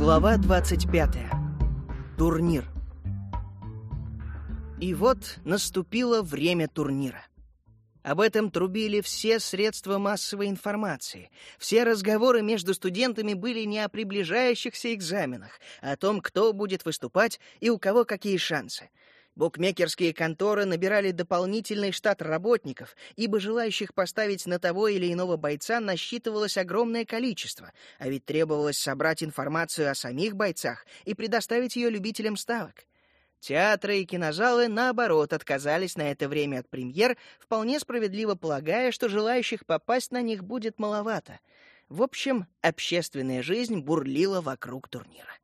Глава 25. Турнир. И вот наступило время турнира. Об этом трубили все средства массовой информации. Все разговоры между студентами были не о приближающихся экзаменах, а о том, кто будет выступать и у кого какие шансы. Букмекерские конторы набирали дополнительный штат работников, ибо желающих поставить на того или иного бойца насчитывалось огромное количество, а ведь требовалось собрать информацию о самих бойцах и предоставить ее любителям ставок. Театры и кинозалы, наоборот, отказались на это время от премьер, вполне справедливо полагая, что желающих попасть на них будет маловато. В общем, общественная жизнь бурлила вокруг турнира.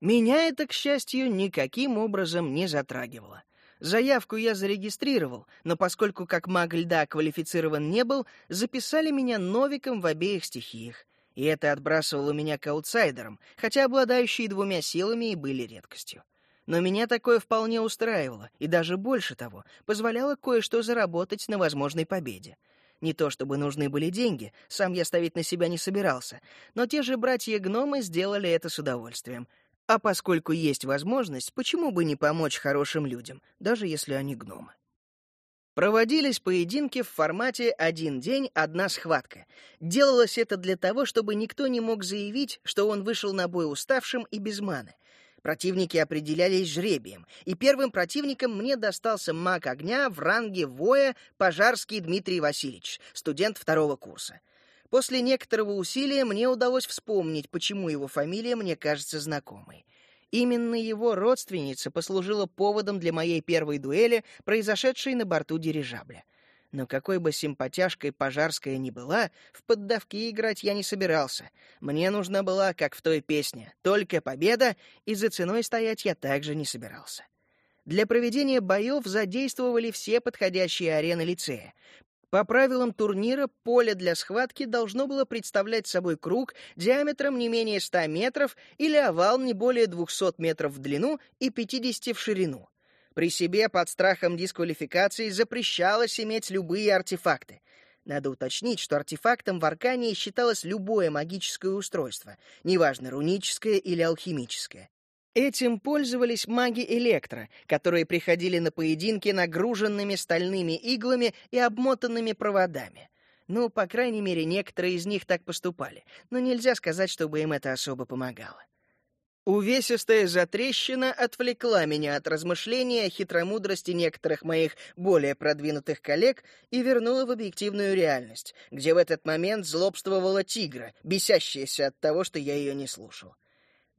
Меня это, к счастью, никаким образом не затрагивало. Заявку я зарегистрировал, но поскольку как маг льда квалифицирован не был, записали меня новиком в обеих стихиях. И это отбрасывало меня к аутсайдерам, хотя обладающие двумя силами и были редкостью. Но меня такое вполне устраивало, и даже больше того, позволяло кое-что заработать на возможной победе. Не то чтобы нужны были деньги, сам я ставить на себя не собирался, но те же братья-гномы сделали это с удовольствием — а поскольку есть возможность, почему бы не помочь хорошим людям, даже если они гномы? Проводились поединки в формате «один день, одна схватка». Делалось это для того, чтобы никто не мог заявить, что он вышел на бой уставшим и без маны. Противники определялись жребием, и первым противником мне достался маг огня в ранге воя Пожарский Дмитрий Васильевич, студент второго курса. После некоторого усилия мне удалось вспомнить, почему его фамилия мне кажется знакомой. Именно его родственница послужила поводом для моей первой дуэли, произошедшей на борту дирижабля. Но какой бы симпатяшкой пожарская ни была, в поддавки играть я не собирался. Мне нужна была, как в той песне, только победа, и за ценой стоять я также не собирался. Для проведения боев задействовали все подходящие арены лицея. По правилам турнира поле для схватки должно было представлять собой круг диаметром не менее 100 метров или овал не более 200 метров в длину и 50 в ширину. При себе под страхом дисквалификации запрещалось иметь любые артефакты. Надо уточнить, что артефактом в Аркании считалось любое магическое устройство, неважно, руническое или алхимическое. Этим пользовались маги Электро, которые приходили на поединки нагруженными стальными иглами и обмотанными проводами. Ну, по крайней мере, некоторые из них так поступали, но нельзя сказать, чтобы им это особо помогало. Увесистая затрещина отвлекла меня от размышления о хитромудрости некоторых моих более продвинутых коллег и вернула в объективную реальность, где в этот момент злобствовала тигра, бесящаяся от того, что я ее не слушал.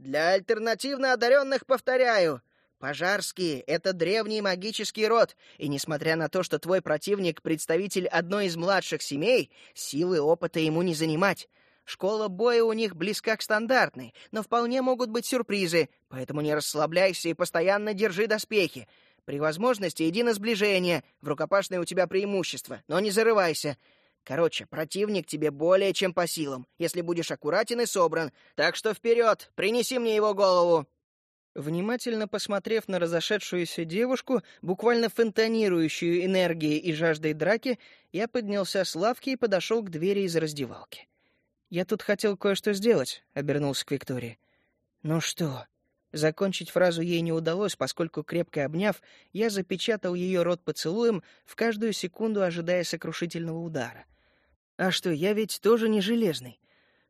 Для альтернативно одаренных повторяю. Пожарские — это древний магический род, и несмотря на то, что твой противник — представитель одной из младших семей, силы опыта ему не занимать. Школа боя у них близка к стандартной, но вполне могут быть сюрпризы, поэтому не расслабляйся и постоянно держи доспехи. При возможности иди на сближение, в рукопашной у тебя преимущество, но не зарывайся. Короче, противник тебе более чем по силам, если будешь аккуратен и собран. Так что вперед, принеси мне его голову!» Внимательно посмотрев на разошедшуюся девушку, буквально фонтанирующую энергией и жаждой драки, я поднялся с лавки и подошел к двери из раздевалки. «Я тут хотел кое-что сделать», — обернулся к Виктории. «Ну что?» Закончить фразу ей не удалось, поскольку, крепко обняв, я запечатал ее рот поцелуем, в каждую секунду ожидая сокрушительного удара. А что, я ведь тоже не железный.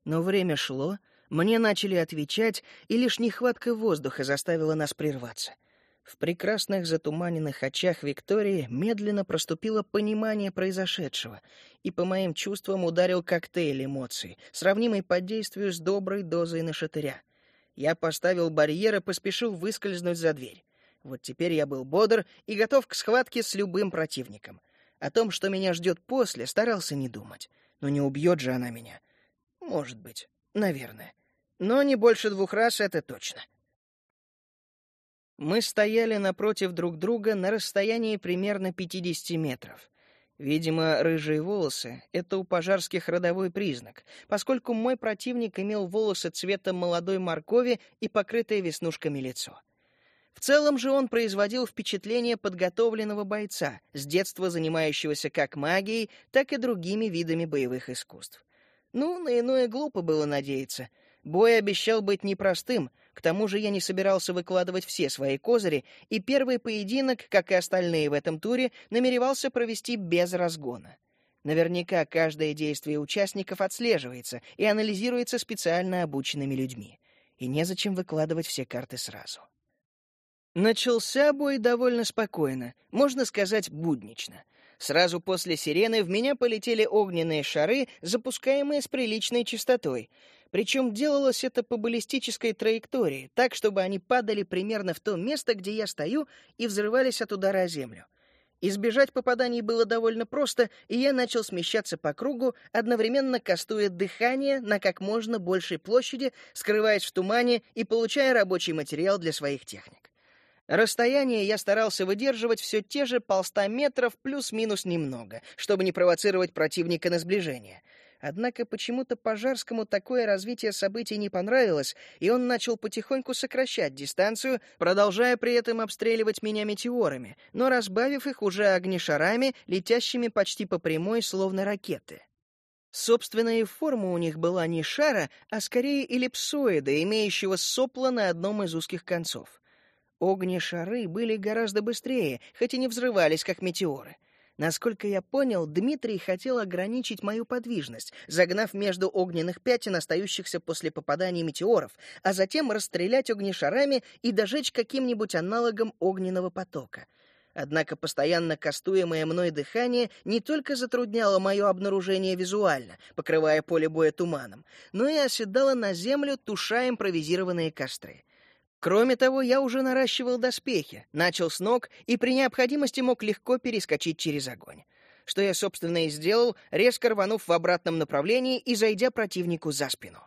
Но время шло, мне начали отвечать, и лишь нехватка воздуха заставила нас прерваться. В прекрасных затуманенных очах Виктории медленно проступило понимание произошедшего, и по моим чувствам ударил коктейль эмоций, сравнимый по действию с доброй дозой нашатыря. Я поставил барьер и поспешил выскользнуть за дверь. Вот теперь я был бодр и готов к схватке с любым противником. О том, что меня ждет после, старался не думать. Но не убьет же она меня. Может быть. Наверное. Но не больше двух раз, это точно. Мы стояли напротив друг друга на расстоянии примерно 50 метров. Видимо, рыжие волосы — это у пожарских родовой признак, поскольку мой противник имел волосы цвета молодой моркови и покрытое веснушками лицо. В целом же он производил впечатление подготовленного бойца, с детства занимающегося как магией, так и другими видами боевых искусств. Ну, на иное глупо было надеяться. Бой обещал быть непростым, к тому же я не собирался выкладывать все свои козыри, и первый поединок, как и остальные в этом туре, намеревался провести без разгона. Наверняка каждое действие участников отслеживается и анализируется специально обученными людьми. И незачем выкладывать все карты сразу. Начался бой довольно спокойно, можно сказать, буднично. Сразу после сирены в меня полетели огненные шары, запускаемые с приличной частотой. Причем делалось это по баллистической траектории, так, чтобы они падали примерно в то место, где я стою, и взрывались от удара о землю. Избежать попаданий было довольно просто, и я начал смещаться по кругу, одновременно кастуя дыхание на как можно большей площади, скрываясь в тумане и получая рабочий материал для своих техник. Расстояние я старался выдерживать все те же полста метров плюс-минус немного, чтобы не провоцировать противника на сближение. Однако почему-то Пожарскому такое развитие событий не понравилось, и он начал потихоньку сокращать дистанцию, продолжая при этом обстреливать меня метеорами, но разбавив их уже огнешарами, летящими почти по прямой, словно ракеты. Собственная форма у них была не шара, а скорее эллипсоида, имеющего сопла на одном из узких концов. Огнешары были гораздо быстрее, хоть и не взрывались, как метеоры. Насколько я понял, Дмитрий хотел ограничить мою подвижность, загнав между огненных пятен, остающихся после попадания метеоров, а затем расстрелять огнешарами и дожечь каким-нибудь аналогом огненного потока. Однако постоянно кастуемое мной дыхание не только затрудняло мое обнаружение визуально, покрывая поле боя туманом, но и оседало на землю, туша импровизированные костры. Кроме того, я уже наращивал доспехи, начал с ног и при необходимости мог легко перескочить через огонь. Что я, собственно, и сделал, резко рванув в обратном направлении и зайдя противнику за спину.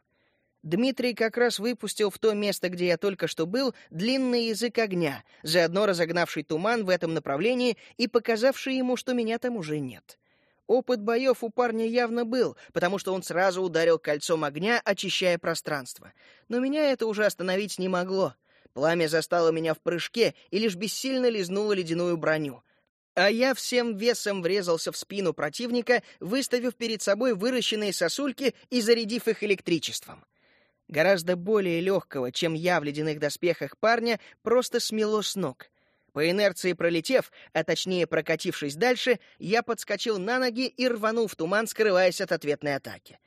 Дмитрий как раз выпустил в то место, где я только что был, длинный язык огня, заодно разогнавший туман в этом направлении и показавший ему, что меня там уже нет. Опыт боев у парня явно был, потому что он сразу ударил кольцом огня, очищая пространство. Но меня это уже остановить не могло. Пламя застало меня в прыжке и лишь бессильно лизнуло ледяную броню. А я всем весом врезался в спину противника, выставив перед собой выращенные сосульки и зарядив их электричеством. Гораздо более легкого, чем я в ледяных доспехах парня, просто смело с ног. По инерции пролетев, а точнее прокатившись дальше, я подскочил на ноги и рванул в туман, скрываясь от ответной атаки.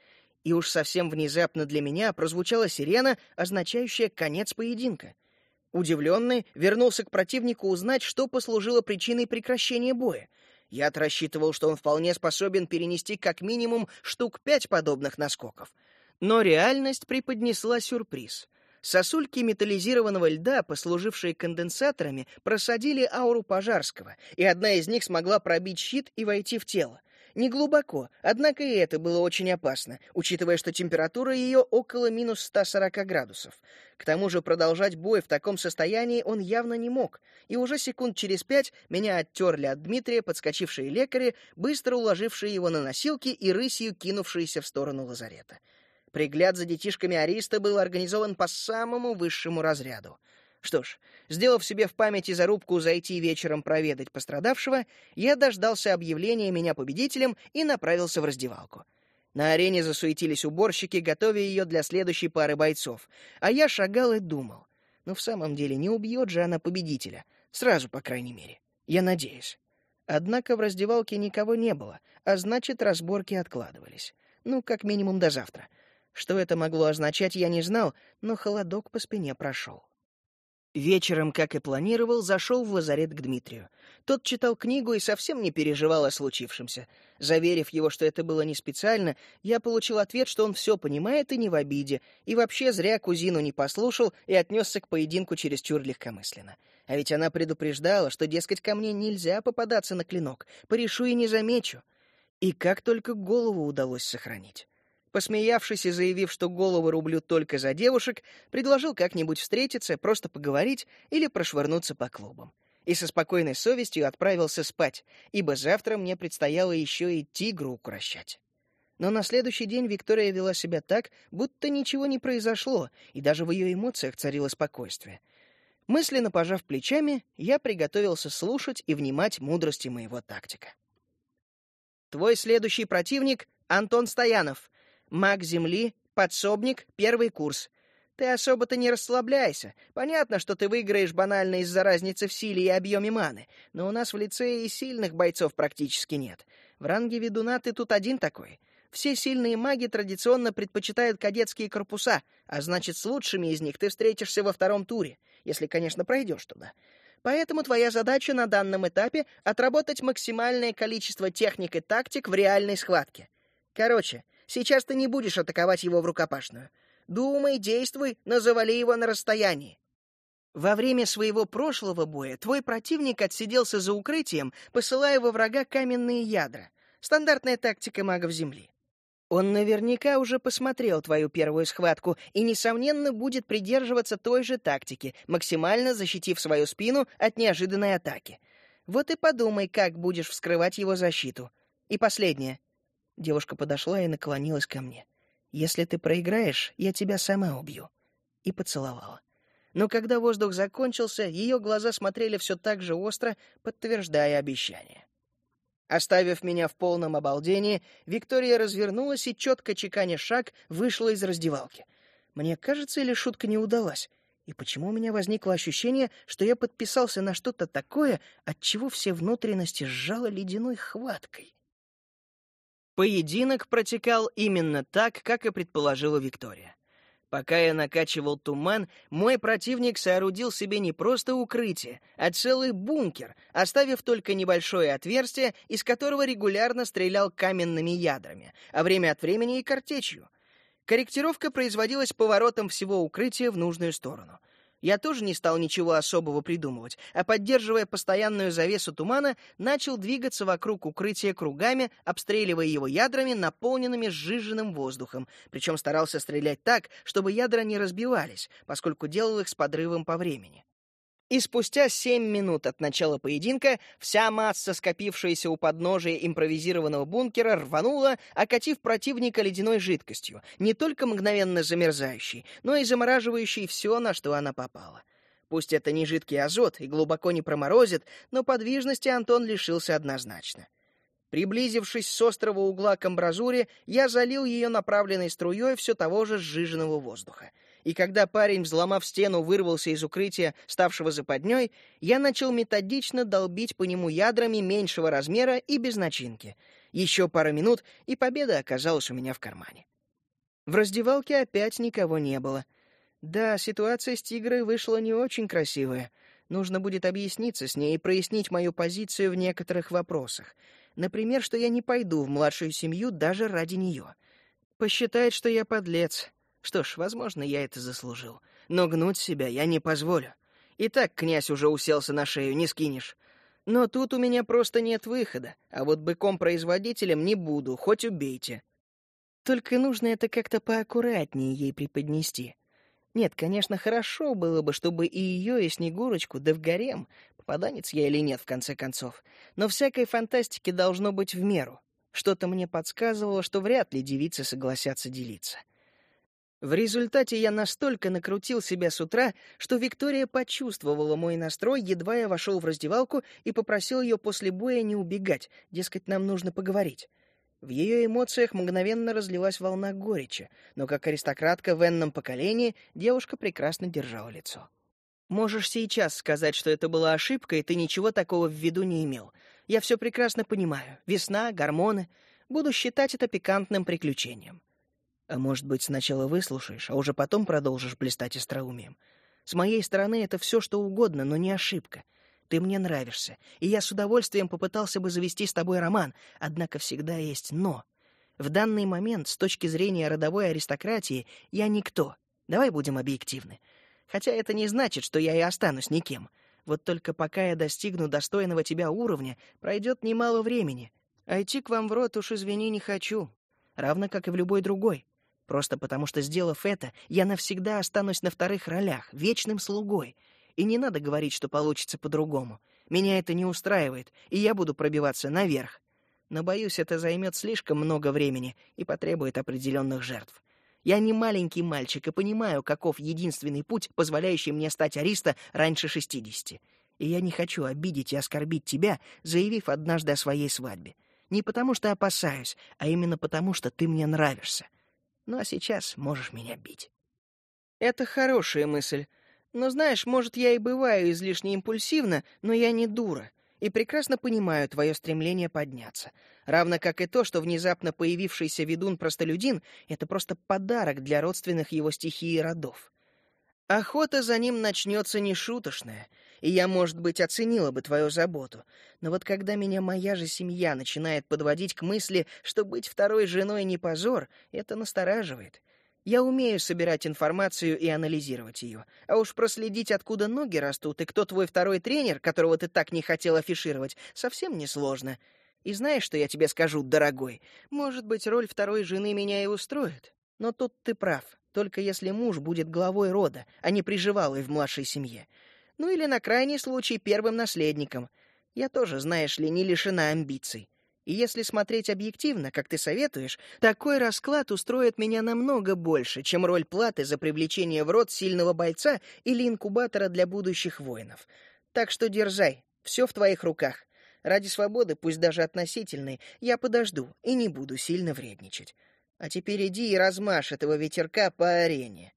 И уж совсем внезапно для меня прозвучала сирена, означающая конец поединка — Удивленный, вернулся к противнику узнать, что послужило причиной прекращения боя. Я рассчитывал, что он вполне способен перенести как минимум штук пять подобных наскоков. Но реальность преподнесла сюрприз. Сосульки металлизированного льда, послужившие конденсаторами, просадили ауру Пожарского, и одна из них смогла пробить щит и войти в тело. Не глубоко, однако и это было очень опасно, учитывая, что температура ее около минус 140 градусов. К тому же продолжать бой в таком состоянии он явно не мог, и уже секунд через пять меня оттерли от Дмитрия подскочившие лекари, быстро уложившие его на носилки и рысью кинувшиеся в сторону лазарета. Пригляд за детишками Ариста был организован по самому высшему разряду. Что ж, сделав себе в памяти зарубку зайти вечером проведать пострадавшего, я дождался объявления меня победителем и направился в раздевалку. На арене засуетились уборщики, готовя ее для следующей пары бойцов, а я шагал и думал. Ну, в самом деле, не убьет же она победителя. Сразу, по крайней мере. Я надеюсь. Однако в раздевалке никого не было, а значит, разборки откладывались. Ну, как минимум до завтра. Что это могло означать, я не знал, но холодок по спине прошел. Вечером, как и планировал, зашел в лазарет к Дмитрию. Тот читал книгу и совсем не переживал о случившемся. Заверив его, что это было не специально, я получил ответ, что он все понимает и не в обиде, и вообще зря кузину не послушал и отнесся к поединку чересчур легкомысленно. А ведь она предупреждала, что, дескать, ко мне нельзя попадаться на клинок, порешу и не замечу. И как только голову удалось сохранить. Посмеявшись и заявив, что голову рублю только за девушек, предложил как-нибудь встретиться, просто поговорить или прошвырнуться по клубам. И со спокойной совестью отправился спать, ибо завтра мне предстояло еще и тигру укращать. Но на следующий день Виктория вела себя так, будто ничего не произошло, и даже в ее эмоциях царило спокойствие. Мысленно пожав плечами, я приготовился слушать и внимать мудрости моего тактика. «Твой следующий противник — Антон Стоянов», Маг Земли, Подсобник, первый курс. Ты особо-то не расслабляйся. Понятно, что ты выиграешь банально из-за разницы в силе и объеме маны, но у нас в лицее и сильных бойцов практически нет. В ранге ведуна ты тут один такой. Все сильные маги традиционно предпочитают кадетские корпуса, а значит, с лучшими из них ты встретишься во втором туре, если, конечно, пройдешь туда. Поэтому твоя задача на данном этапе — отработать максимальное количество техник и тактик в реальной схватке. Короче, сейчас ты не будешь атаковать его в рукопашную. Думай, действуй, но завали его на расстоянии. Во время своего прошлого боя твой противник отсиделся за укрытием, посылая во врага каменные ядра. Стандартная тактика магов Земли. Он наверняка уже посмотрел твою первую схватку и, несомненно, будет придерживаться той же тактики, максимально защитив свою спину от неожиданной атаки. Вот и подумай, как будешь вскрывать его защиту. И последнее. Девушка подошла и наклонилась ко мне. «Если ты проиграешь, я тебя сама убью». И поцеловала. Но когда воздух закончился, ее глаза смотрели все так же остро, подтверждая обещание. Оставив меня в полном обалдении, Виктория развернулась и, четко чеканя шаг, вышла из раздевалки. Мне кажется, или шутка не удалась? И почему у меня возникло ощущение, что я подписался на что-то такое, от чего все внутренности сжало ледяной хваткой? Поединок протекал именно так, как и предположила Виктория. Пока я накачивал туман, мой противник соорудил себе не просто укрытие, а целый бункер, оставив только небольшое отверстие, из которого регулярно стрелял каменными ядрами, а время от времени и картечью. Корректировка производилась поворотом всего укрытия в нужную сторону. Я тоже не стал ничего особого придумывать, а, поддерживая постоянную завесу тумана, начал двигаться вокруг укрытия кругами, обстреливая его ядрами, наполненными сжиженным воздухом, причем старался стрелять так, чтобы ядра не разбивались, поскольку делал их с подрывом по времени. И спустя семь минут от начала поединка вся масса, скопившаяся у подножия импровизированного бункера, рванула, окатив противника ледяной жидкостью, не только мгновенно замерзающей, но и замораживающей все, на что она попала. Пусть это не жидкий азот и глубоко не проморозит, но подвижности Антон лишился однозначно. Приблизившись с острого угла к амбразуре, я залил ее направленной струей все того же сжиженного воздуха — и когда парень, взломав стену, вырвался из укрытия, ставшего западней, я начал методично долбить по нему ядрами меньшего размера и без начинки. Еще пара минут, и победа оказалась у меня в кармане. В раздевалке опять никого не было. Да, ситуация с тигрой вышла не очень красивая. Нужно будет объясниться с ней и прояснить мою позицию в некоторых вопросах. Например, что я не пойду в младшую семью даже ради нее. Посчитает, что я подлец, что ж, возможно, я это заслужил. Но гнуть себя я не позволю. И так князь уже уселся на шею, не скинешь. Но тут у меня просто нет выхода, а вот быком-производителем не буду, хоть убейте. Только нужно это как-то поаккуратнее ей преподнести. Нет, конечно, хорошо было бы, чтобы и ее, и Снегурочку, да в гарем, попаданец я или нет, в конце концов. Но всякой фантастики должно быть в меру. Что-то мне подсказывало, что вряд ли девицы согласятся делиться. В результате я настолько накрутил себя с утра, что Виктория почувствовала мой настрой, едва я вошел в раздевалку и попросил ее после боя не убегать, дескать, нам нужно поговорить. В ее эмоциях мгновенно разлилась волна горечи, но как аристократка в энном поколении девушка прекрасно держала лицо. «Можешь сейчас сказать, что это была ошибка, и ты ничего такого в виду не имел. Я все прекрасно понимаю. Весна, гормоны. Буду считать это пикантным приключением. А может быть, сначала выслушаешь, а уже потом продолжишь блистать остроумием. С моей стороны это все, что угодно, но не ошибка. Ты мне нравишься, и я с удовольствием попытался бы завести с тобой роман, однако всегда есть «но». В данный момент, с точки зрения родовой аристократии, я никто. Давай будем объективны. Хотя это не значит, что я и останусь никем. Вот только пока я достигну достойного тебя уровня, пройдет немало времени. А идти к вам в рот уж, извини, не хочу. Равно как и в любой другой. Просто потому что, сделав это, я навсегда останусь на вторых ролях, вечным слугой. И не надо говорить, что получится по-другому. Меня это не устраивает, и я буду пробиваться наверх. Но, боюсь, это займет слишком много времени и потребует определенных жертв. Я не маленький мальчик и понимаю, каков единственный путь, позволяющий мне стать ариста раньше шестидесяти. И я не хочу обидеть и оскорбить тебя, заявив однажды о своей свадьбе. Не потому что опасаюсь, а именно потому что ты мне нравишься. Ну а сейчас можешь меня бить. Это хорошая мысль. Но знаешь, может, я и бываю излишне импульсивна, но я не дура и прекрасно понимаю твое стремление подняться. Равно как и то, что внезапно появившийся ведун-простолюдин — это просто подарок для родственных его стихии родов. Охота за ним начнется нешуточная, и я, может быть, оценила бы твою заботу. Но вот когда меня моя же семья начинает подводить к мысли, что быть второй женой не позор, это настораживает. Я умею собирать информацию и анализировать ее. А уж проследить, откуда ноги растут и кто твой второй тренер, которого ты так не хотел афишировать, совсем несложно. И знаешь, что я тебе скажу, дорогой? Может быть, роль второй жены меня и устроит. Но тут ты прав, только если муж будет главой рода, а не приживалой в младшей семье. Ну или на крайний случай первым наследником. Я тоже, знаешь ли, не лишена амбиций. И если смотреть объективно, как ты советуешь, такой расклад устроит меня намного больше, чем роль платы за привлечение в рот сильного бойца или инкубатора для будущих воинов. Так что дерзай, все в твоих руках. Ради свободы, пусть даже относительной, я подожду и не буду сильно вредничать. А теперь иди и размажь этого ветерка по арене.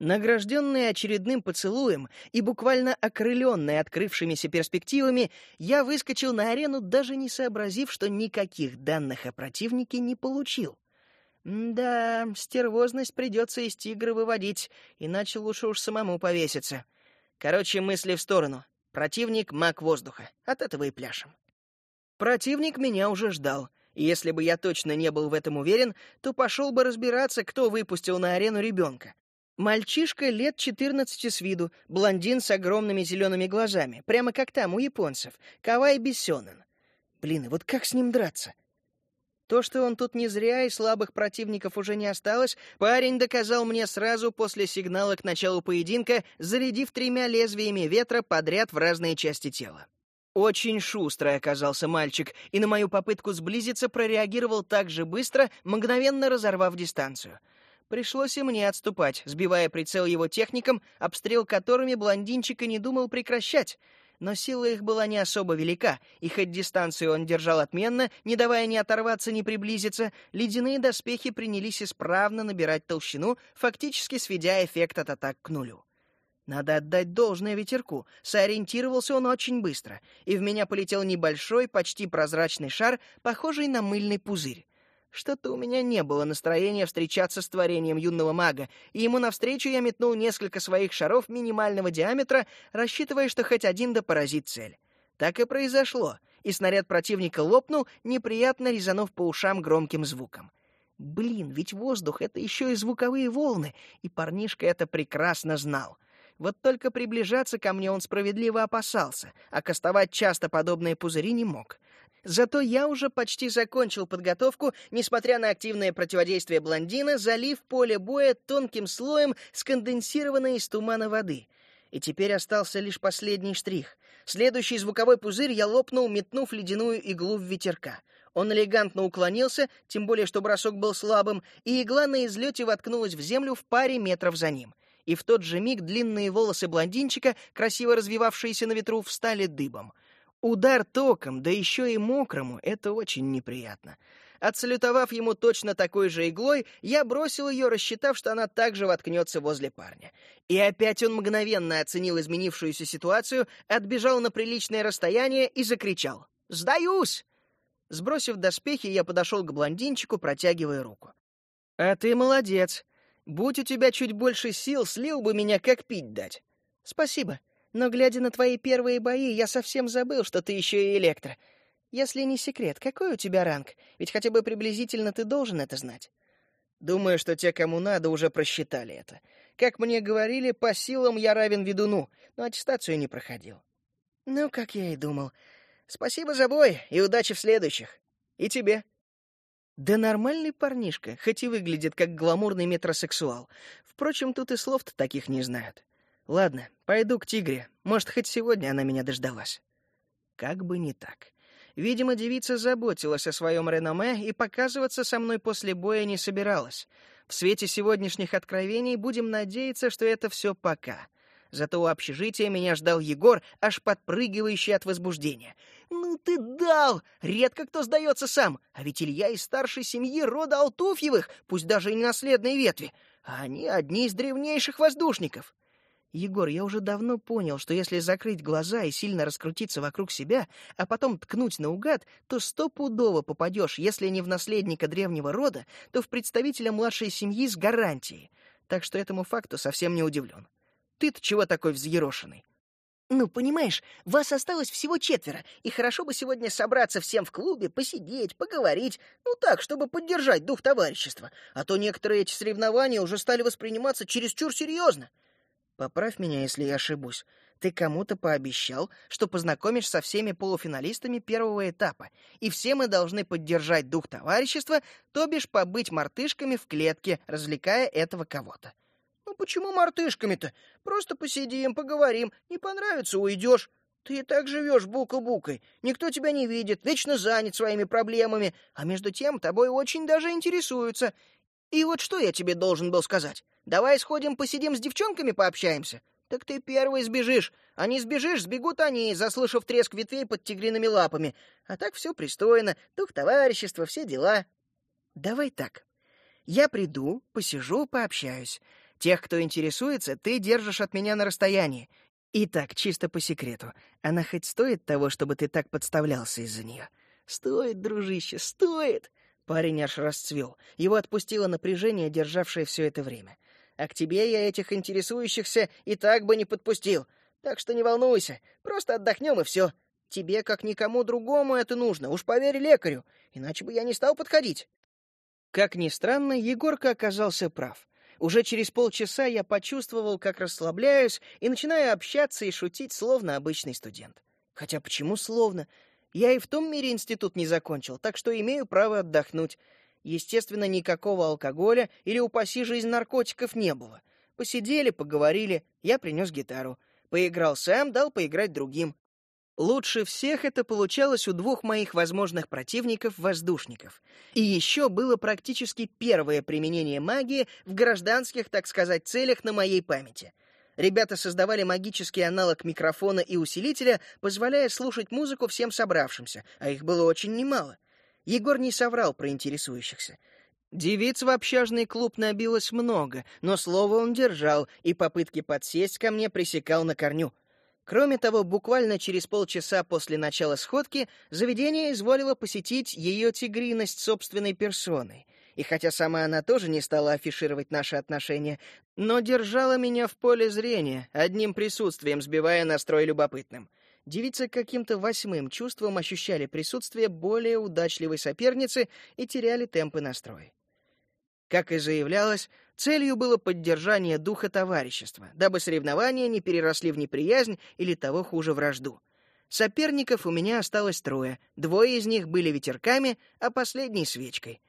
Награжденный очередным поцелуем и буквально окрыленный открывшимися перспективами, я выскочил на арену, даже не сообразив, что никаких данных о противнике не получил. Да, стервозность придется из тигра выводить, иначе лучше уж самому повеситься. Короче, мысли в сторону. Противник — маг воздуха. От этого и пляшем. Противник меня уже ждал, и если бы я точно не был в этом уверен, то пошел бы разбираться, кто выпустил на арену ребенка. Мальчишка лет 14 с виду, блондин с огромными зелеными глазами, прямо как там у японцев, Кавай Бессёнен. Блин, вот как с ним драться? То, что он тут не зря и слабых противников уже не осталось, парень доказал мне сразу после сигнала к началу поединка, зарядив тремя лезвиями ветра подряд в разные части тела. Очень шустрый оказался мальчик, и на мою попытку сблизиться прореагировал так же быстро, мгновенно разорвав дистанцию — Пришлось и мне отступать, сбивая прицел его техникам, обстрел которыми блондинчик и не думал прекращать. Но сила их была не особо велика, и хоть дистанцию он держал отменно, не давая ни оторваться, ни приблизиться, ледяные доспехи принялись исправно набирать толщину, фактически сведя эффект от атак к нулю. Надо отдать должное ветерку. Сориентировался он очень быстро, и в меня полетел небольшой, почти прозрачный шар, похожий на мыльный пузырь. Что-то у меня не было настроения встречаться с творением юного мага, и ему навстречу я метнул несколько своих шаров минимального диаметра, рассчитывая, что хоть один да поразит цель. Так и произошло, и снаряд противника лопнул, неприятно резанув по ушам громким звуком. Блин, ведь воздух — это еще и звуковые волны, и парнишка это прекрасно знал. Вот только приближаться ко мне он справедливо опасался, а кастовать часто подобные пузыри не мог. Зато я уже почти закончил подготовку, несмотря на активное противодействие блондина, залив поле боя тонким слоем сконденсированной из тумана воды. И теперь остался лишь последний штрих. Следующий звуковой пузырь я лопнул, метнув ледяную иглу в ветерка. Он элегантно уклонился, тем более что бросок был слабым, и игла на излете воткнулась в землю в паре метров за ним. И в тот же миг длинные волосы блондинчика, красиво развивавшиеся на ветру, встали дыбом — Удар током, да еще и мокрому, это очень неприятно. Отсалютовав ему точно такой же иглой, я бросил ее, рассчитав, что она также воткнется возле парня. И опять он мгновенно оценил изменившуюся ситуацию, отбежал на приличное расстояние и закричал «Сдаюсь!». Сбросив доспехи, я подошел к блондинчику, протягивая руку. «А ты молодец. Будь у тебя чуть больше сил, слил бы меня как пить дать». «Спасибо», но, глядя на твои первые бои, я совсем забыл, что ты еще и электро. Если не секрет, какой у тебя ранг? Ведь хотя бы приблизительно ты должен это знать. Думаю, что те, кому надо, уже просчитали это. Как мне говорили, по силам я равен ведуну, но аттестацию не проходил. Ну, как я и думал. Спасибо за бой и удачи в следующих. И тебе. Да нормальный парнишка, хоть и выглядит как гламурный метросексуал. Впрочем, тут и слов-то таких не знают. Ладно, пойду к тигре. Может, хоть сегодня она меня дождалась. Как бы не так. Видимо, девица заботилась о своем реноме и показываться со мной после боя не собиралась. В свете сегодняшних откровений будем надеяться, что это все пока. Зато у общежития меня ждал Егор, аж подпрыгивающий от возбуждения. «Ну ты дал! Редко кто сдается сам. А ведь Илья из старшей семьи рода Алтуфьевых, пусть даже и наследной ветви. А они одни из древнейших воздушников. Егор, я уже давно понял, что если закрыть глаза и сильно раскрутиться вокруг себя, а потом ткнуть наугад, то стопудово попадешь, если не в наследника древнего рода, то в представителя младшей семьи с гарантией. Так что этому факту совсем не удивлен. Ты-то чего такой взъерошенный? Ну, понимаешь, вас осталось всего четверо, и хорошо бы сегодня собраться всем в клубе, посидеть, поговорить, ну так, чтобы поддержать дух товарищества, а то некоторые эти соревнования уже стали восприниматься чересчур серьезно. Поправь меня, если я ошибусь. Ты кому-то пообещал, что познакомишь со всеми полуфиналистами первого этапа, и все мы должны поддержать дух товарищества, то бишь побыть мартышками в клетке, развлекая этого кого-то. Ну почему мартышками-то? Просто посидим, поговорим, не понравится — уйдешь. Ты и так живешь бука-букой, никто тебя не видит, вечно занят своими проблемами, а между тем тобой очень даже интересуются. И вот что я тебе должен был сказать? Давай сходим посидим с девчонками пообщаемся. Так ты первый сбежишь, а не сбежишь, сбегут они, заслышав треск ветвей под тигриными лапами. А так все пристойно, дух товарищества, все дела. Давай так. Я приду, посижу, пообщаюсь. Тех, кто интересуется, ты держишь от меня на расстоянии. Итак, чисто по секрету, она хоть стоит того, чтобы ты так подставлялся из-за нее? Стоит, дружище, стоит. Парень аж расцвел. Его отпустило напряжение, державшее все это время. А к тебе я этих интересующихся и так бы не подпустил. Так что не волнуйся, просто отдохнем и все. Тебе, как никому другому, это нужно, уж поверь лекарю, иначе бы я не стал подходить». Как ни странно, Егорка оказался прав. Уже через полчаса я почувствовал, как расслабляюсь и начинаю общаться и шутить, словно обычный студент. Хотя почему словно? Я и в том мире институт не закончил, так что имею право отдохнуть. Естественно, никакого алкоголя или, упаси жизнь, наркотиков не было. Посидели, поговорили, я принес гитару. Поиграл сам, дал поиграть другим. Лучше всех это получалось у двух моих возможных противников-воздушников. И еще было практически первое применение магии в гражданских, так сказать, целях на моей памяти. Ребята создавали магический аналог микрофона и усилителя, позволяя слушать музыку всем собравшимся, а их было очень немало. Егор не соврал про интересующихся. Девиц в общажный клуб набилось много, но слово он держал, и попытки подсесть ко мне пресекал на корню. Кроме того, буквально через полчаса после начала сходки заведение изволило посетить ее тигриность собственной персоной. И хотя сама она тоже не стала афишировать наши отношения, но держала меня в поле зрения, одним присутствием сбивая настрой любопытным — девицы каким-то восьмым чувством ощущали присутствие более удачливой соперницы и теряли темпы настроя. Как и заявлялось, целью было поддержание духа товарищества, дабы соревнования не переросли в неприязнь или того хуже вражду. Соперников у меня осталось трое, двое из них были ветерками, а последний — свечкой.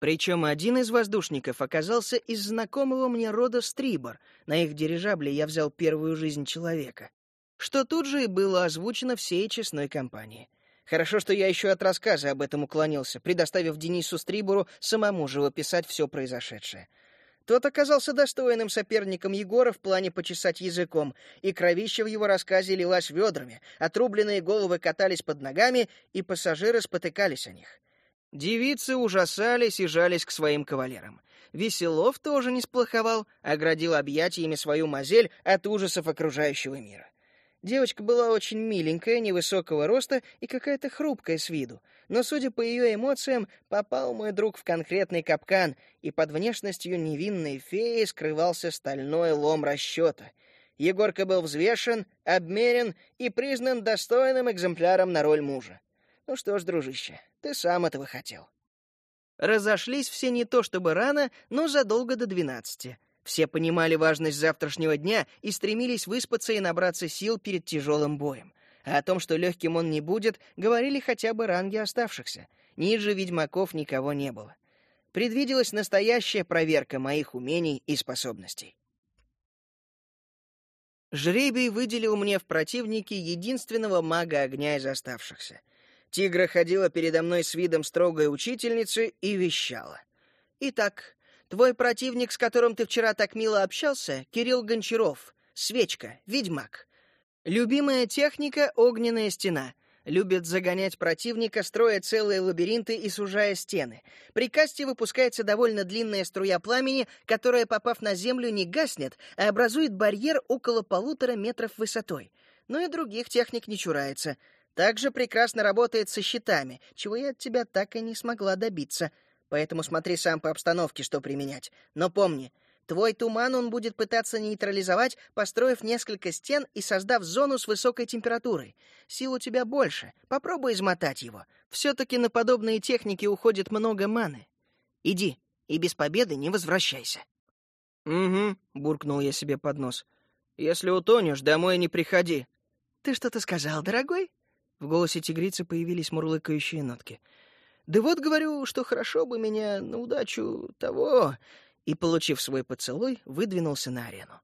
Причем один из воздушников оказался из знакомого мне рода Стрибор. На их дирижабле я взял первую жизнь человека что тут же и было озвучено всей честной компании. Хорошо, что я еще от рассказа об этом уклонился, предоставив Денису Стрибуру самому живописать все произошедшее. Тот оказался достойным соперником Егора в плане почесать языком, и кровища в его рассказе лилась ведрами, отрубленные головы катались под ногами, и пассажиры спотыкались о них. Девицы ужасались и жались к своим кавалерам. Веселов тоже не сплоховал, оградил объятиями свою мазель от ужасов окружающего мира. Девочка была очень миленькая, невысокого роста и какая-то хрупкая с виду, но, судя по ее эмоциям, попал мой друг в конкретный капкан, и под внешностью невинной феи скрывался стальной лом расчета. Егорка был взвешен, обмерен и признан достойным экземпляром на роль мужа. Ну что ж, дружище, ты сам этого хотел. Разошлись все не то чтобы рано, но задолго до двенадцати — все понимали важность завтрашнего дня и стремились выспаться и набраться сил перед тяжелым боем. А о том, что легким он не будет, говорили хотя бы ранги оставшихся. Ниже ведьмаков никого не было. Предвиделась настоящая проверка моих умений и способностей. Жребий выделил мне в противнике единственного мага огня из оставшихся. Тигра ходила передо мной с видом строгой учительницы и вещала. «Итак, Твой противник, с которым ты вчера так мило общался, Кирилл Гончаров. Свечка, ведьмак. Любимая техника — огненная стена. Любит загонять противника, строя целые лабиринты и сужая стены. При касте выпускается довольно длинная струя пламени, которая, попав на землю, не гаснет, а образует барьер около полутора метров высотой. Но и других техник не чурается. Также прекрасно работает со щитами, чего я от тебя так и не смогла добиться. Поэтому смотри сам по обстановке, что применять. Но помни — Твой туман он будет пытаться нейтрализовать, построив несколько стен и создав зону с высокой температурой. Сил у тебя больше. Попробуй измотать его. Все-таки на подобные техники уходит много маны. Иди, и без победы не возвращайся. «Угу», — буркнул я себе под нос. «Если утонешь, домой не приходи». «Ты что-то сказал, дорогой?» В голосе тигрицы появились мурлыкающие нотки. «Да вот говорю, что хорошо бы меня на удачу того и, получив свой поцелуй, выдвинулся на арену.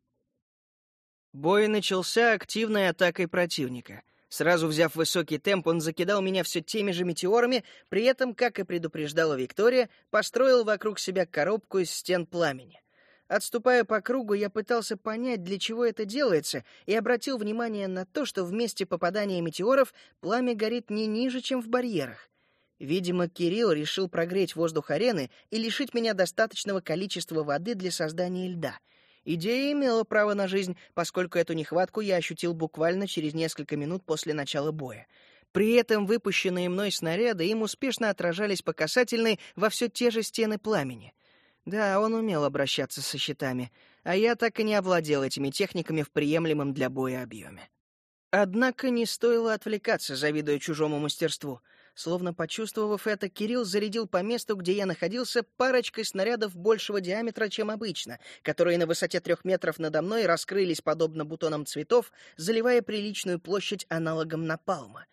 Бой начался активной атакой противника. Сразу взяв высокий темп, он закидал меня все теми же метеорами, при этом, как и предупреждала Виктория, построил вокруг себя коробку из стен пламени. Отступая по кругу, я пытался понять, для чего это делается, и обратил внимание на то, что в месте попадания метеоров пламя горит не ниже, чем в барьерах. Видимо, Кирилл решил прогреть воздух арены и лишить меня достаточного количества воды для создания льда. Идея имела право на жизнь, поскольку эту нехватку я ощутил буквально через несколько минут после начала боя. При этом выпущенные мной снаряды им успешно отражались по касательной во все те же стены пламени. Да, он умел обращаться со щитами, а я так и не овладел этими техниками в приемлемом для боя объеме. Однако не стоило отвлекаться, завидуя чужому мастерству — Словно почувствовав это, Кирилл зарядил по месту, где я находился, парочкой снарядов большего диаметра, чем обычно, которые на высоте трех метров надо мной раскрылись подобно бутонам цветов, заливая приличную площадь аналогом напалма.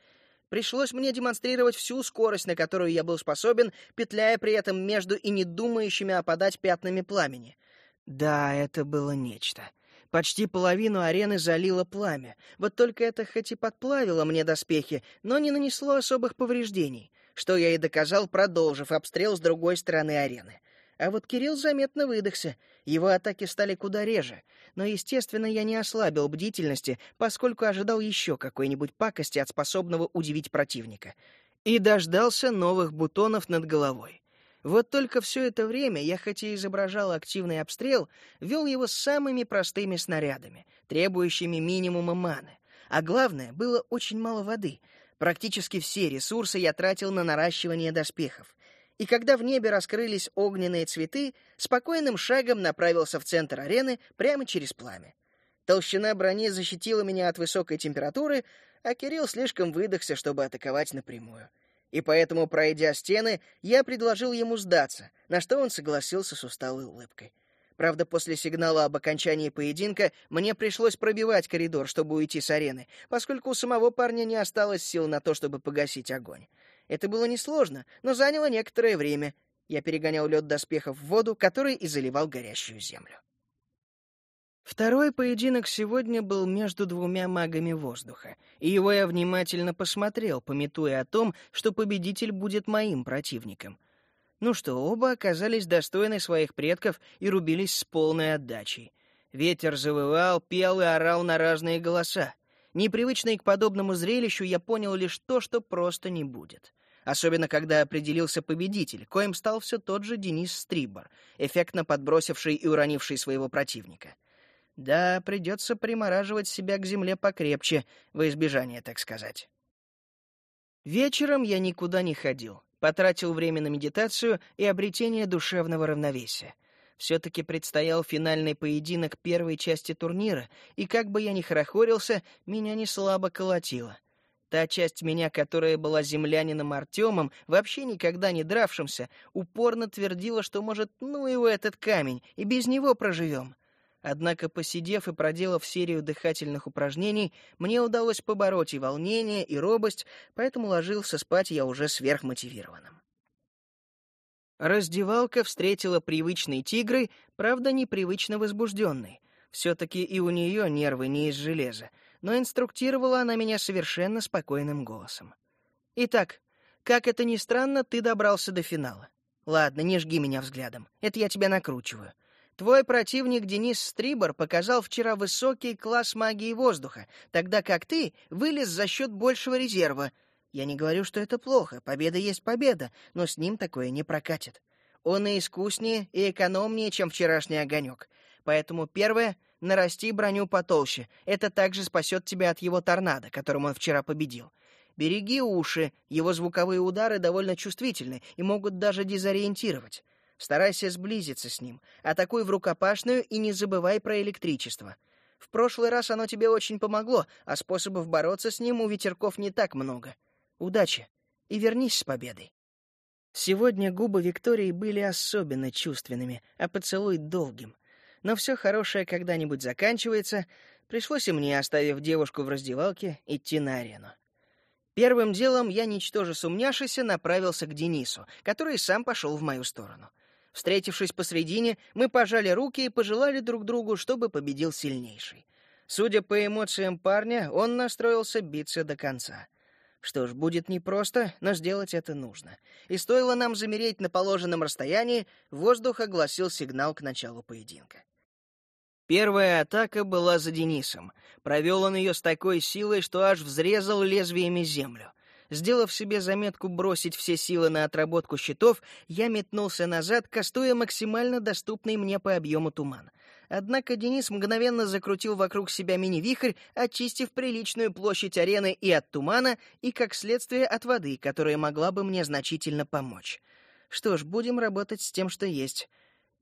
Пришлось мне демонстрировать всю скорость, на которую я был способен, петляя при этом между и не думающими опадать пятнами пламени. Да, это было нечто. Почти половину арены залило пламя. Вот только это хоть и подплавило мне доспехи, но не нанесло особых повреждений, что я и доказал, продолжив обстрел с другой стороны арены. А вот Кирилл заметно выдохся. Его атаки стали куда реже. Но, естественно, я не ослабил бдительности, поскольку ожидал еще какой-нибудь пакости от способного удивить противника. И дождался новых бутонов над головой. Вот только все это время я, хоть и изображал активный обстрел, вел его самыми простыми снарядами, требующими минимума маны. А главное, было очень мало воды. Практически все ресурсы я тратил на наращивание доспехов. И когда в небе раскрылись огненные цветы, спокойным шагом направился в центр арены прямо через пламя. Толщина брони защитила меня от высокой температуры, а Кирилл слишком выдохся, чтобы атаковать напрямую и поэтому, пройдя стены, я предложил ему сдаться, на что он согласился с усталой улыбкой. Правда, после сигнала об окончании поединка мне пришлось пробивать коридор, чтобы уйти с арены, поскольку у самого парня не осталось сил на то, чтобы погасить огонь. Это было несложно, но заняло некоторое время. Я перегонял лед доспехов в воду, который и заливал горящую землю. Второй поединок сегодня был между двумя магами воздуха, и его я внимательно посмотрел, пометуя о том, что победитель будет моим противником. Ну что, оба оказались достойны своих предков и рубились с полной отдачей. Ветер завывал, пел и орал на разные голоса. Непривычный к подобному зрелищу, я понял лишь то, что просто не будет. Особенно, когда определился победитель, коим стал все тот же Денис Стрибор, эффектно подбросивший и уронивший своего противника — да, придется примораживать себя к земле покрепче, во избежание, так сказать. Вечером я никуда не ходил, потратил время на медитацию и обретение душевного равновесия. Все-таки предстоял финальный поединок первой части турнира, и как бы я ни хорохорился, меня не слабо колотило. Та часть меня, которая была землянином Артемом, вообще никогда не дравшимся, упорно твердила, что, может, ну его этот камень, и без него проживем. Однако, посидев и проделав серию дыхательных упражнений, мне удалось побороть и волнение, и робость, поэтому ложился спать я уже сверхмотивированным. Раздевалка встретила привычной тигрой, правда, непривычно возбужденной. Все-таки и у нее нервы не из железа, но инструктировала она меня совершенно спокойным голосом. «Итак, как это ни странно, ты добрался до финала. Ладно, не жги меня взглядом, это я тебя накручиваю. Твой противник Денис Стрибор показал вчера высокий класс магии воздуха, тогда как ты вылез за счет большего резерва. Я не говорю, что это плохо, победа есть победа, но с ним такое не прокатит. Он и искуснее, и экономнее, чем вчерашний огонек. Поэтому первое — нарасти броню потолще. Это также спасет тебя от его торнадо, которым он вчера победил. Береги уши, его звуковые удары довольно чувствительны и могут даже дезориентировать. Старайся сблизиться с ним, атакуй в рукопашную и не забывай про электричество. В прошлый раз оно тебе очень помогло, а способов бороться с ним у ветерков не так много. Удачи и вернись с победой. Сегодня губы Виктории были особенно чувственными, а поцелуй долгим. Но все хорошее когда-нибудь заканчивается, пришлось и мне, оставив девушку в раздевалке, идти на арену. Первым делом я, ничтоже сумняшися, направился к Денису, который сам пошел в мою сторону. Встретившись посредине, мы пожали руки и пожелали друг другу, чтобы победил сильнейший. Судя по эмоциям парня, он настроился биться до конца. Что ж, будет непросто, но сделать это нужно. И стоило нам замереть на положенном расстоянии, воздух огласил сигнал к началу поединка. Первая атака была за Денисом. Провел он ее с такой силой, что аж взрезал лезвиями землю. Сделав себе заметку бросить все силы на отработку щитов, я метнулся назад, кастуя максимально доступный мне по объему туман. Однако Денис мгновенно закрутил вокруг себя мини-вихрь, очистив приличную площадь арены и от тумана, и, как следствие, от воды, которая могла бы мне значительно помочь. Что ж, будем работать с тем, что есть.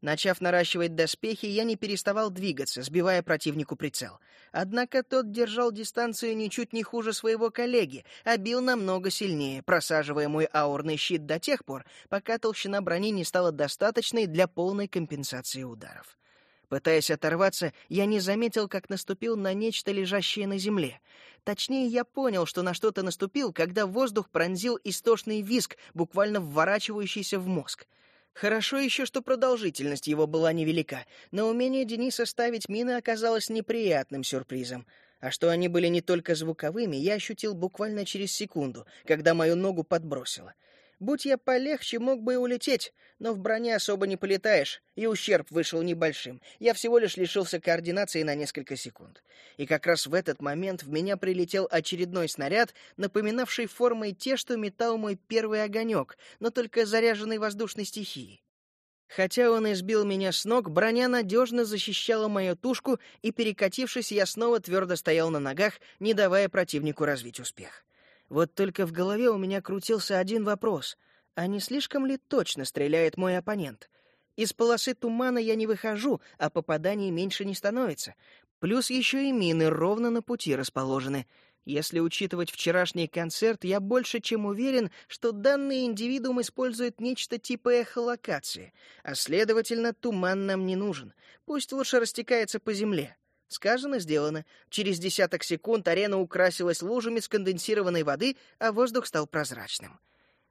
Начав наращивать доспехи, я не переставал двигаться, сбивая противнику прицел. Однако тот держал дистанцию ничуть не хуже своего коллеги, а бил намного сильнее, просаживая мой аурный щит до тех пор, пока толщина брони не стала достаточной для полной компенсации ударов. Пытаясь оторваться, я не заметил, как наступил на нечто, лежащее на земле. Точнее, я понял, что на что-то наступил, когда воздух пронзил истошный визг, буквально вворачивающийся в мозг. Хорошо еще, что продолжительность его была невелика, но умение Дениса ставить мины оказалось неприятным сюрпризом. А что они были не только звуковыми, я ощутил буквально через секунду, когда мою ногу подбросило. Будь я полегче, мог бы и улететь, но в броне особо не полетаешь, и ущерб вышел небольшим. Я всего лишь лишился координации на несколько секунд. И как раз в этот момент в меня прилетел очередной снаряд, напоминавший формой те, что метал мой первый огонек, но только заряженной воздушной стихией. Хотя он избил меня с ног, броня надежно защищала мою тушку, и, перекатившись, я снова твердо стоял на ногах, не давая противнику развить успех. Вот только в голове у меня крутился один вопрос. А не слишком ли точно стреляет мой оппонент? Из полосы тумана я не выхожу, а попаданий меньше не становится. Плюс еще и мины ровно на пути расположены. Если учитывать вчерашний концерт, я больше чем уверен, что данный индивидуум использует нечто типа эхолокации, а, следовательно, туман нам не нужен. Пусть лучше растекается по земле. Сказано, сделано. Через десяток секунд арена украсилась лужами сконденсированной воды, а воздух стал прозрачным.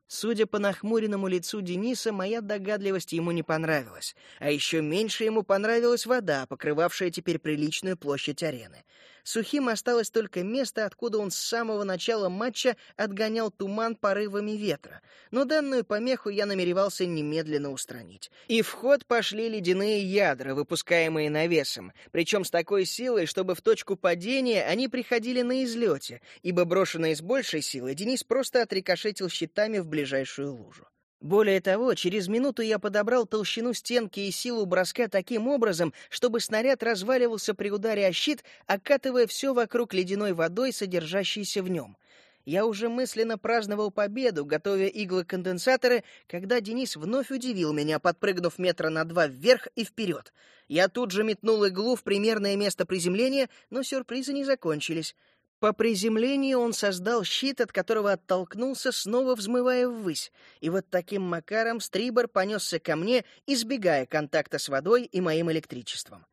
Судя по нахмуренному лицу Дениса, моя догадливость ему не понравилась, а еще меньше ему понравилась вода, покрывавшая теперь приличную площадь арены. Сухим осталось только место, откуда он с самого начала матча отгонял туман порывами ветра, но данную помеху я намеревался немедленно устранить. И в ход пошли ледяные ядра, выпускаемые навесом, причем с такой силой, чтобы в точку падения они приходили на излете, ибо брошенные с большей силой Денис просто отрикошетил щитами в ближайшую лужу. Более того, через минуту я подобрал толщину стенки и силу броска таким образом, чтобы снаряд разваливался при ударе о щит, окатывая все вокруг ледяной водой, содержащейся в нем. Я уже мысленно праздновал победу, готовя иглы-конденсаторы, когда Денис вновь удивил меня, подпрыгнув метра на два вверх и вперед. Я тут же метнул иглу в примерное место приземления, но сюрпризы не закончились. По приземлению он создал щит, от которого оттолкнулся, снова взмывая ввысь, и вот таким макаром Стрибор понесся ко мне, избегая контакта с водой и моим электричеством.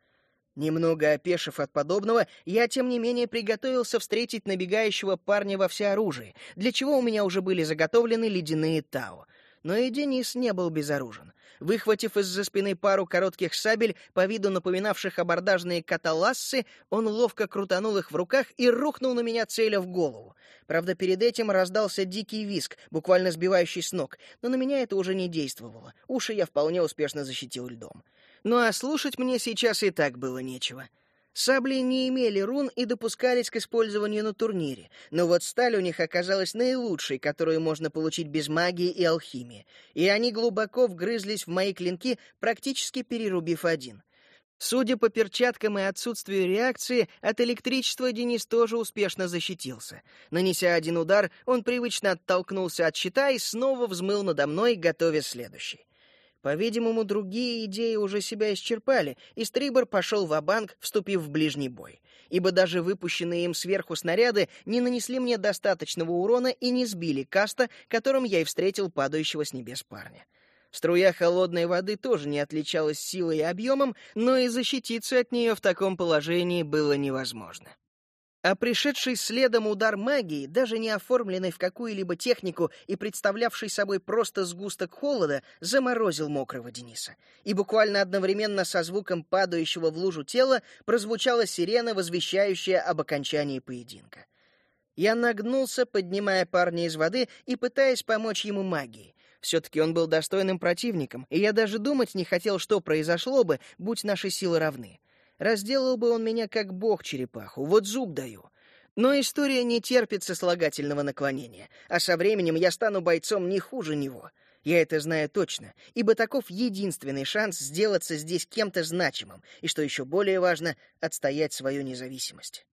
Немного опешив от подобного, я, тем не менее, приготовился встретить набегающего парня во всеоружии, для чего у меня уже были заготовлены ледяные Тао. Но и Денис не был безоружен. Выхватив из-за спины пару коротких сабель, по виду напоминавших абордажные каталассы, он ловко крутанул их в руках и рухнул на меня, целя в голову. Правда, перед этим раздался дикий виск, буквально сбивающий с ног, но на меня это уже не действовало. Уши я вполне успешно защитил льдом. Ну а слушать мне сейчас и так было нечего. Сабли не имели рун и допускались к использованию на турнире, но вот сталь у них оказалась наилучшей, которую можно получить без магии и алхимии, и они глубоко вгрызлись в мои клинки, практически перерубив один. Судя по перчаткам и отсутствию реакции, от электричества Денис тоже успешно защитился. Нанеся один удар, он привычно оттолкнулся от щита и снова взмыл надо мной, готовя следующий. По-видимому, другие идеи уже себя исчерпали, и Стрибор пошел в банк вступив в ближний бой. Ибо даже выпущенные им сверху снаряды не нанесли мне достаточного урона и не сбили каста, которым я и встретил падающего с небес парня. Струя холодной воды тоже не отличалась силой и объемом, но и защититься от нее в таком положении было невозможно. А пришедший следом удар магии, даже не оформленный в какую-либо технику и представлявший собой просто сгусток холода, заморозил мокрого Дениса. И буквально одновременно со звуком падающего в лужу тела прозвучала сирена, возвещающая об окончании поединка. Я нагнулся, поднимая парня из воды и пытаясь помочь ему магией. Все-таки он был достойным противником, и я даже думать не хотел, что произошло бы, будь наши силы равны. Разделал бы он меня как бог черепаху, вот зуб даю. Но история не терпит сослагательного наклонения, а со временем я стану бойцом не хуже него. Я это знаю точно, ибо таков единственный шанс сделаться здесь кем-то значимым и, что еще более важно, отстоять свою независимость.